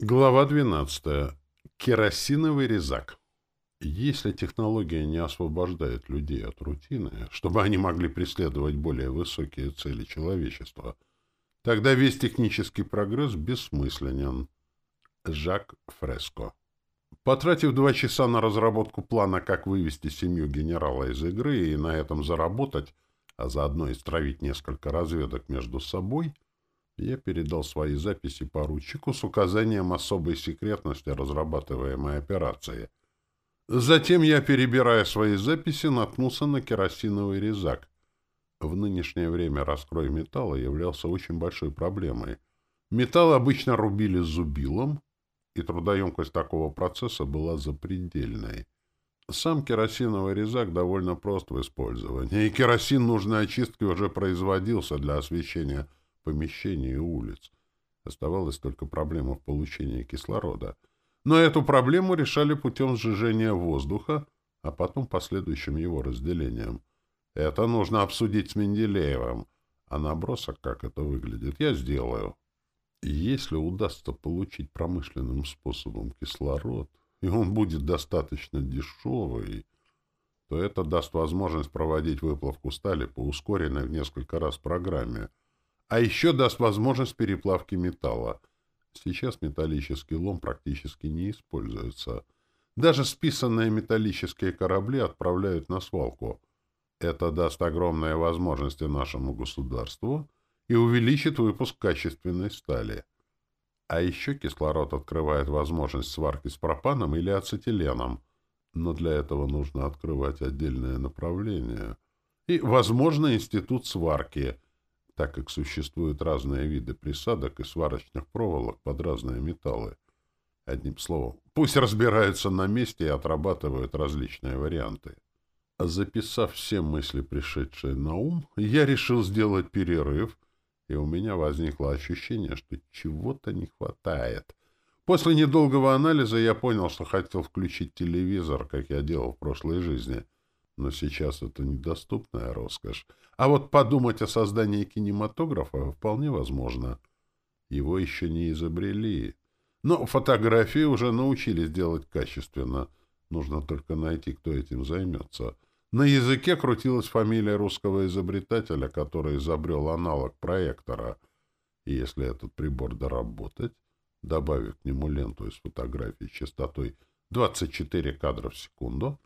Глава 12. Керосиновый резак. Если технология не освобождает людей от рутины, чтобы они могли преследовать более высокие цели человечества, тогда весь технический прогресс бессмысленен. Жак Фреско. Потратив два часа на разработку плана, как вывести семью генерала из игры и на этом заработать, а заодно и стравить несколько разведок между собой – я передал свои записи поручику с указанием особой секретности разрабатываемой операции. Затем я, перебирая свои записи, наткнулся на керосиновый резак. В нынешнее время раскрой металла являлся очень большой проблемой. Металл обычно рубили зубилом, и трудоемкость такого процесса была запредельной. Сам керосиновый резак довольно прост в использовании, и керосин нужной очистки уже производился для освещения – помещений улиц. Оставалась только проблема в получении кислорода. Но эту проблему решали путем сжижения воздуха, а потом последующим его разделением. Это нужно обсудить с Менделеевым. А набросок, как это выглядит, я сделаю. И если удастся получить промышленным способом кислород, и он будет достаточно дешевый, то это даст возможность проводить выплавку стали по ускоренной в несколько раз программе — а еще даст возможность переплавки металла. Сейчас металлический лом практически не используется. Даже списанные металлические корабли отправляют на свалку. Это даст огромные возможности нашему государству и увеличит выпуск качественной стали. А еще кислород открывает возможность сварки с пропаном или ацетиленом, но для этого нужно открывать отдельное направление. И, возможно, институт сварки – так как существуют разные виды присадок и сварочных проволок под разные металлы. Одним словом, пусть разбираются на месте и отрабатывают различные варианты. Записав все мысли, пришедшие на ум, я решил сделать перерыв, и у меня возникло ощущение, что чего-то не хватает. После недолгого анализа я понял, что хотел включить телевизор, как я делал в прошлой жизни — но сейчас это недоступная роскошь. А вот подумать о создании кинематографа вполне возможно. Его еще не изобрели. Но фотографии уже научились делать качественно. Нужно только найти, кто этим займется. На языке крутилась фамилия русского изобретателя, который изобрел аналог проектора. И если этот прибор доработать, добавив к нему ленту из фотографий частотой 24 кадра в секунду,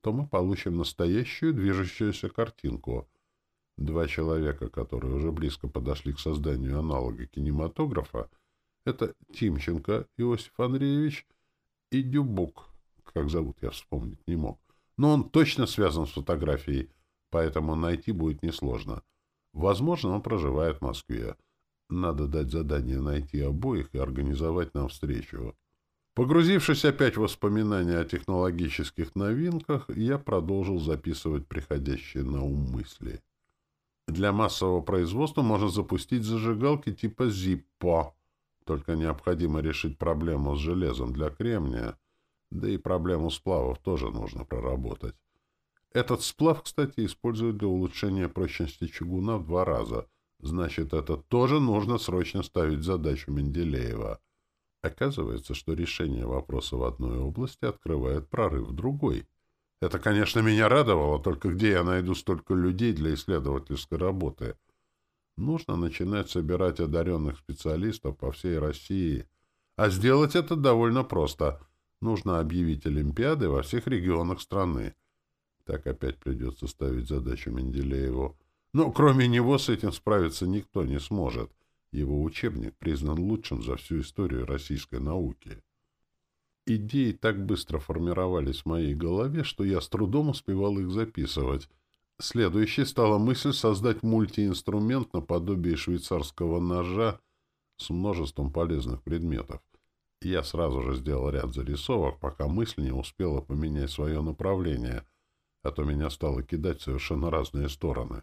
то мы получим настоящую движущуюся картинку. Два человека, которые уже близко подошли к созданию аналога кинематографа, это Тимченко Иосиф Андреевич и Дюбук, как зовут, я вспомнить не мог. Но он точно связан с фотографией, поэтому найти будет несложно. Возможно, он проживает в Москве. Надо дать задание найти обоих и организовать нам встречу. Погрузившись опять в воспоминания о технологических новинках, я продолжил записывать приходящие на ум мысли. Для массового производства можно запустить зажигалки типа Zippo. Только необходимо решить проблему с железом для кремния, да и проблему сплавов тоже нужно проработать. Этот сплав, кстати, используют для улучшения прочности чугуна в два раза. Значит, это тоже нужно срочно ставить задачу Менделеева — Оказывается, что решение вопроса в одной области открывает прорыв в другой. Это, конечно, меня радовало, только где я найду столько людей для исследовательской работы? Нужно начинать собирать одаренных специалистов по всей России. А сделать это довольно просто. Нужно объявить Олимпиады во всех регионах страны. Так опять придется ставить задачу Менделееву. Но кроме него с этим справиться никто не сможет. Его учебник признан лучшим за всю историю российской науки. Идеи так быстро формировались в моей голове, что я с трудом успевал их записывать. Следующей стала мысль создать мультиинструмент наподобие швейцарского ножа с множеством полезных предметов. Я сразу же сделал ряд зарисовок, пока мысль не успела поменять свое направление, а то меня стало кидать совершенно разные стороны.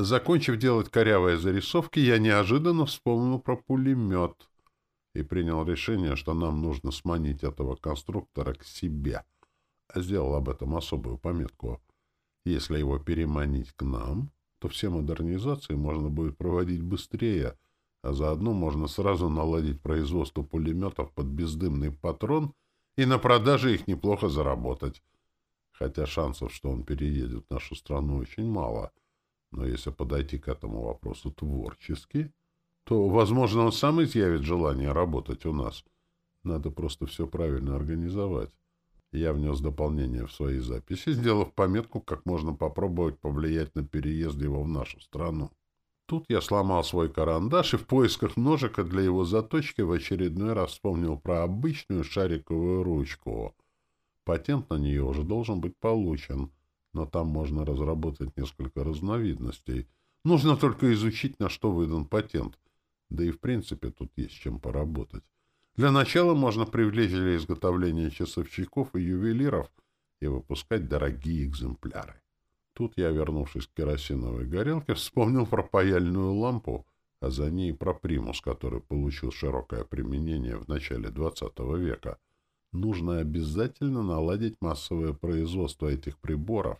Закончив делать корявое зарисовки, я неожиданно вспомнил про пулемет и принял решение, что нам нужно сманить этого конструктора к себе. А сделал об этом особую пометку. Если его переманить к нам, то все модернизации можно будет проводить быстрее, а заодно можно сразу наладить производство пулеметов под бездымный патрон и на продаже их неплохо заработать. Хотя шансов, что он переедет в нашу страну, очень мало — но если подойти к этому вопросу творчески, то, возможно, он сам изъявит желание работать у нас. Надо просто все правильно организовать. Я внес дополнение в свои записи, сделав пометку, как можно попробовать повлиять на переезд его в нашу страну. Тут я сломал свой карандаш и в поисках ножика для его заточки в очередной раз вспомнил про обычную шариковую ручку. Патент на нее уже должен быть получен — но там можно разработать несколько разновидностей. Нужно только изучить, на что выдан патент. Да и в принципе тут есть чем поработать. Для начала можно привлечь для изготовления часовщиков и ювелиров и выпускать дорогие экземпляры. Тут я, вернувшись к керосиновой горелке, вспомнил про паяльную лампу, а за ней про примус, который получил широкое применение в начале XX века — нужно обязательно наладить массовое производство этих приборов,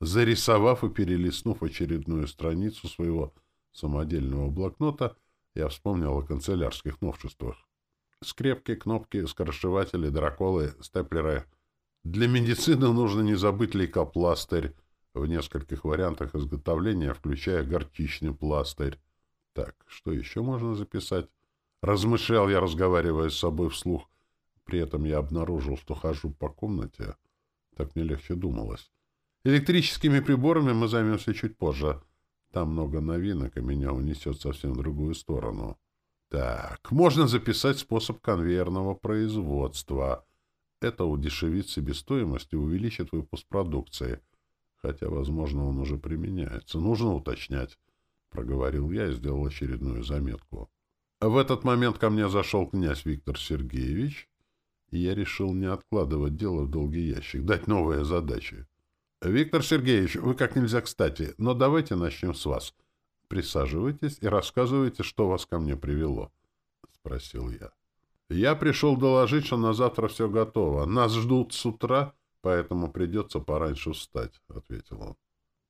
зарисовав и перелистнув очередную страницу своего самодельного блокнота, я вспомнил о канцелярских новшествах. Скрепки, кнопки, скоршеватели, драколы, степлеры. Для медицины нужно не забыть лейкопластырь в нескольких вариантах изготовления, включая горчичный пластырь. Так, что еще можно записать? Размышлял я, разговаривая с собой вслух. При этом я обнаружил, что хожу по комнате. Так мне легче думалось. Электрическими приборами мы займемся чуть позже. Там много новинок, и меня унесет совсем в другую сторону. Так, можно записать способ конвейерного производства. Это удешевит себестоимость и увеличит выпуск продукции. Хотя, возможно, он уже применяется. Нужно уточнять, — проговорил я и сделал очередную заметку. В этот момент ко мне зашел князь Виктор Сергеевич я решил не откладывать дело в долгий ящик, дать новые задачи. «Виктор Сергеевич, вы как нельзя кстати, но давайте начнем с вас. Присаживайтесь и рассказывайте, что вас ко мне привело», — спросил я. «Я пришел доложить, что на завтра все готово. Нас ждут с утра, поэтому придется пораньше встать», — ответил он.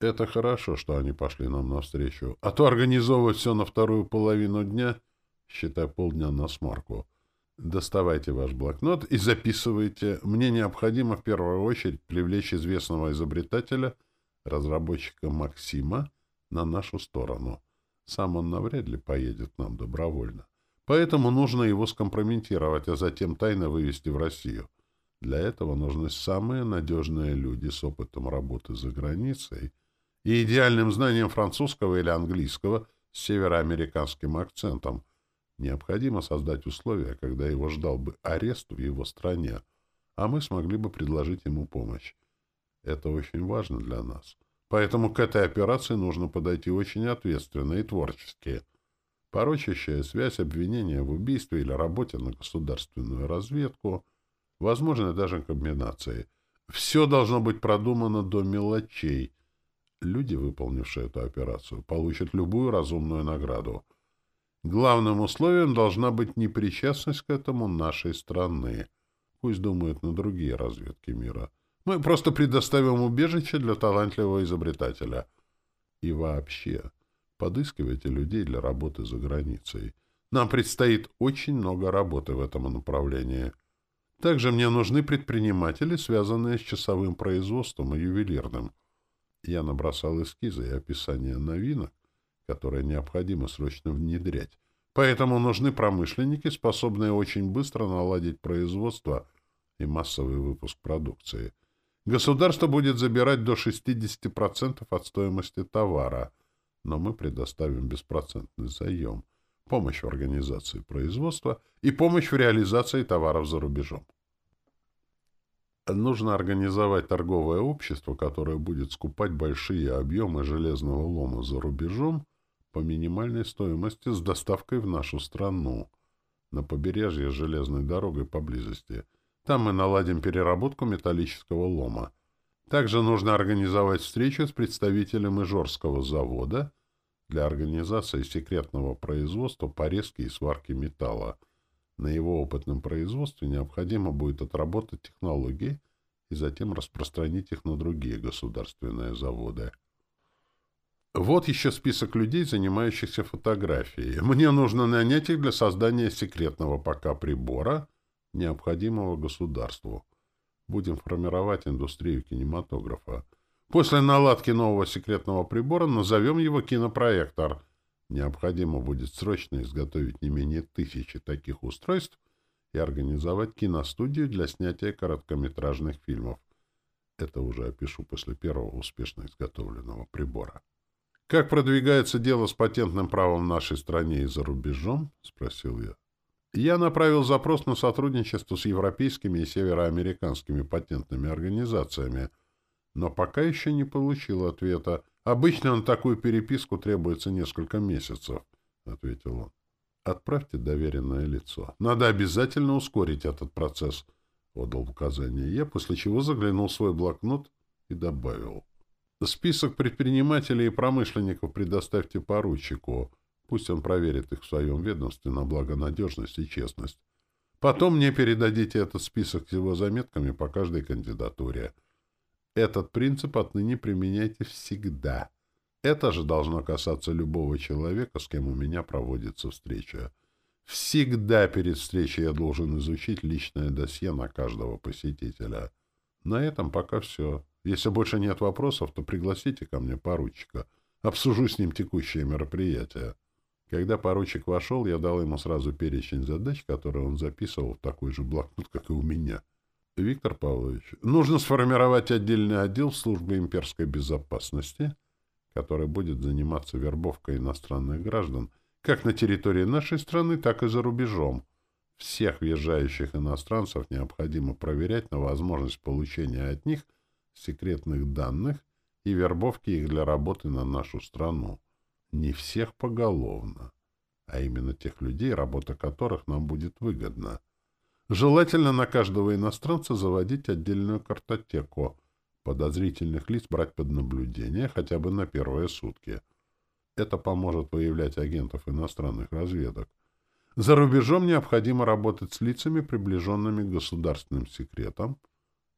«Это хорошо, что они пошли нам навстречу, а то организовывать все на вторую половину дня, считая полдня на сморку доставайте ваш блокнот и записывайте. Мне необходимо в первую очередь привлечь известного изобретателя, разработчика Максима, на нашу сторону. Сам он навряд ли поедет нам добровольно. Поэтому нужно его скомпрометировать, а затем тайно вывести в Россию. Для этого нужны самые надежные люди с опытом работы за границей и идеальным знанием французского или английского с североамериканским акцентом – Необходимо создать условия, когда его ждал бы арест в его стране, а мы смогли бы предложить ему помощь. Это очень важно для нас. Поэтому к этой операции нужно подойти очень ответственно и творчески. Порочащая связь обвинения в убийстве или работе на государственную разведку, возможно, даже комбинации. Все должно быть продумано до мелочей. Люди, выполнившие эту операцию, получат любую разумную награду — Главным условием должна быть непричастность к этому нашей страны. Пусть думают на другие разведки мира. Мы просто предоставим убежище для талантливого изобретателя. И вообще, подыскивайте людей для работы за границей. Нам предстоит очень много работы в этом направлении. Также мне нужны предприниматели, связанные с часовым производством и ювелирным. Я набросал эскизы и описание новинок, которое необходимо срочно внедрять. Поэтому нужны промышленники, способные очень быстро наладить производство и массовый выпуск продукции. Государство будет забирать до 60% от стоимости товара, но мы предоставим беспроцентный заем, помощь в организации производства и помощь в реализации товаров за рубежом. Нужно организовать торговое общество, которое будет скупать большие объемы железного лома за рубежом по минимальной стоимости с доставкой в нашу страну, на побережье железной дорогой поблизости. Там мы наладим переработку металлического лома. Также нужно организовать встречу с представителем Ижорского завода для организации секретного производства порезки и сварки металла. На его опытном производстве необходимо будет отработать технологии и затем распространить их на другие государственные заводы. Вот еще список людей, занимающихся фотографией. Мне нужно нанять их для создания секретного пока прибора, необходимого государству. Будем формировать индустрию кинематографа. После наладки нового секретного прибора назовем его кинопроектор. Необходимо будет срочно изготовить не менее тысячи таких устройств и организовать киностудию для снятия короткометражных фильмов. Это уже опишу после первого успешно изготовленного прибора. «Как продвигается дело с патентным правом в нашей стране и за рубежом?» — спросил я. Я направил запрос на сотрудничество с европейскими и североамериканскими патентными организациями, но пока еще не получил ответа. «Обычно на такую переписку требуется несколько месяцев», — ответил он. «Отправьте доверенное лицо. Надо обязательно ускорить этот процесс», — отдал указание я, после чего заглянул в свой блокнот и добавил. Список предпринимателей и промышленников предоставьте поручику. Пусть он проверит их в своем ведомстве на благонадежность и честность. Потом мне передадите этот список с его заметками по каждой кандидатуре. Этот принцип отныне применяйте всегда. Это же должно касаться любого человека, с кем у меня проводится встреча. Всегда перед встречей я должен изучить личное досье на каждого посетителя. На этом пока все. Если больше нет вопросов, то пригласите ко мне поручика. Обсужу с ним текущие мероприятия. Когда поручик вошел, я дал ему сразу перечень задач, которые он записывал в такой же блокнот, как и у меня. Виктор Павлович, нужно сформировать отдельный отдел службы имперской безопасности, который будет заниматься вербовкой иностранных граждан, как на территории нашей страны, так и за рубежом. Всех въезжающих иностранцев необходимо проверять на возможность получения от них – секретных данных и вербовки их для работы на нашу страну. Не всех поголовно, а именно тех людей, работа которых нам будет выгодна. Желательно на каждого иностранца заводить отдельную картотеку, подозрительных лиц брать под наблюдение хотя бы на первые сутки. Это поможет выявлять агентов иностранных разведок. За рубежом необходимо работать с лицами, приближенными к государственным секретам,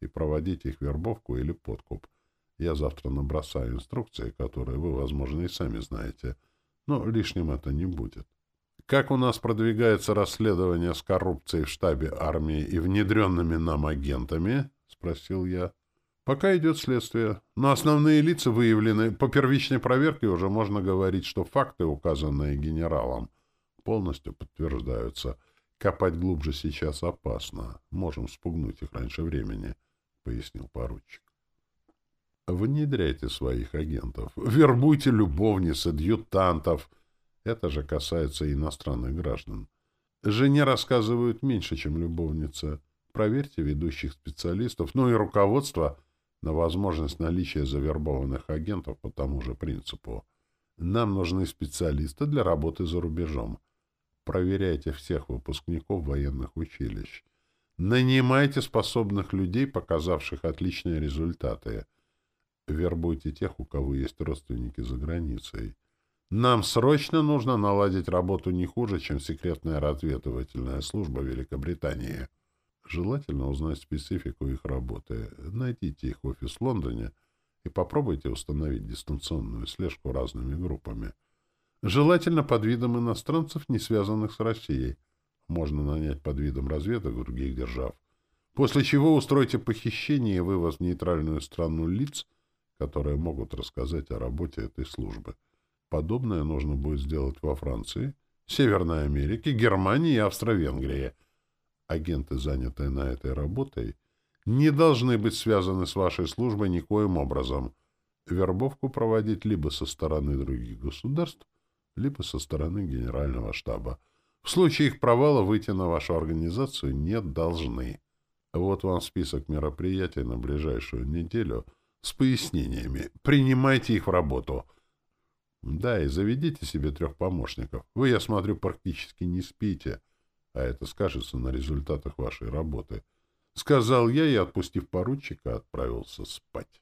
и проводить их вербовку или подкуп. Я завтра набросаю инструкции, которые вы, возможно, и сами знаете. Но лишним это не будет. Как у нас продвигается расследование с коррупцией в штабе армии и внедренными нам агентами? — спросил я. — Пока идет следствие. Но основные лица выявлены. По первичной проверке уже можно говорить, что факты, указанные генералом, полностью подтверждаются. Копать глубже сейчас опасно. Можем спугнуть их раньше времени. — пояснил поручик. Внедряйте своих агентов, вербуйте любовниц, адъютантов. Это же касается иностранных граждан. Жене рассказывают меньше, чем любовница. Проверьте ведущих специалистов, ну и руководство на возможность наличия завербованных агентов по тому же принципу. Нам нужны специалисты для работы за рубежом. Проверяйте всех выпускников военных училищ. Нанимайте способных людей, показавших отличные результаты. Вербуйте тех, у кого есть родственники за границей. Нам срочно нужно наладить работу не хуже, чем секретная разведывательная служба Великобритании. Желательно узнать специфику их работы. Найдите их офис в Лондоне и попробуйте установить дистанционную слежку разными группами. Желательно под видом иностранцев, не связанных с Россией можно нанять под видом разведок других держав, после чего устройте похищение и вывоз в нейтральную страну лиц, которые могут рассказать о работе этой службы. Подобное нужно будет сделать во Франции, Северной Америке, Германии и Австро-Венгрии. Агенты, занятые на этой работой, не должны быть связаны с вашей службой никоим образом. Вербовку проводить либо со стороны других государств, либо со стороны Генерального штаба. В случае их провала выйти на вашу организацию нет должны. Вот вам список мероприятий на ближайшую неделю с пояснениями. Принимайте их в работу. Да, и заведите себе трех помощников. Вы, я смотрю, практически не спите, а это скажется на результатах вашей работы. Сказал я и, отпустив поручика, отправился спать.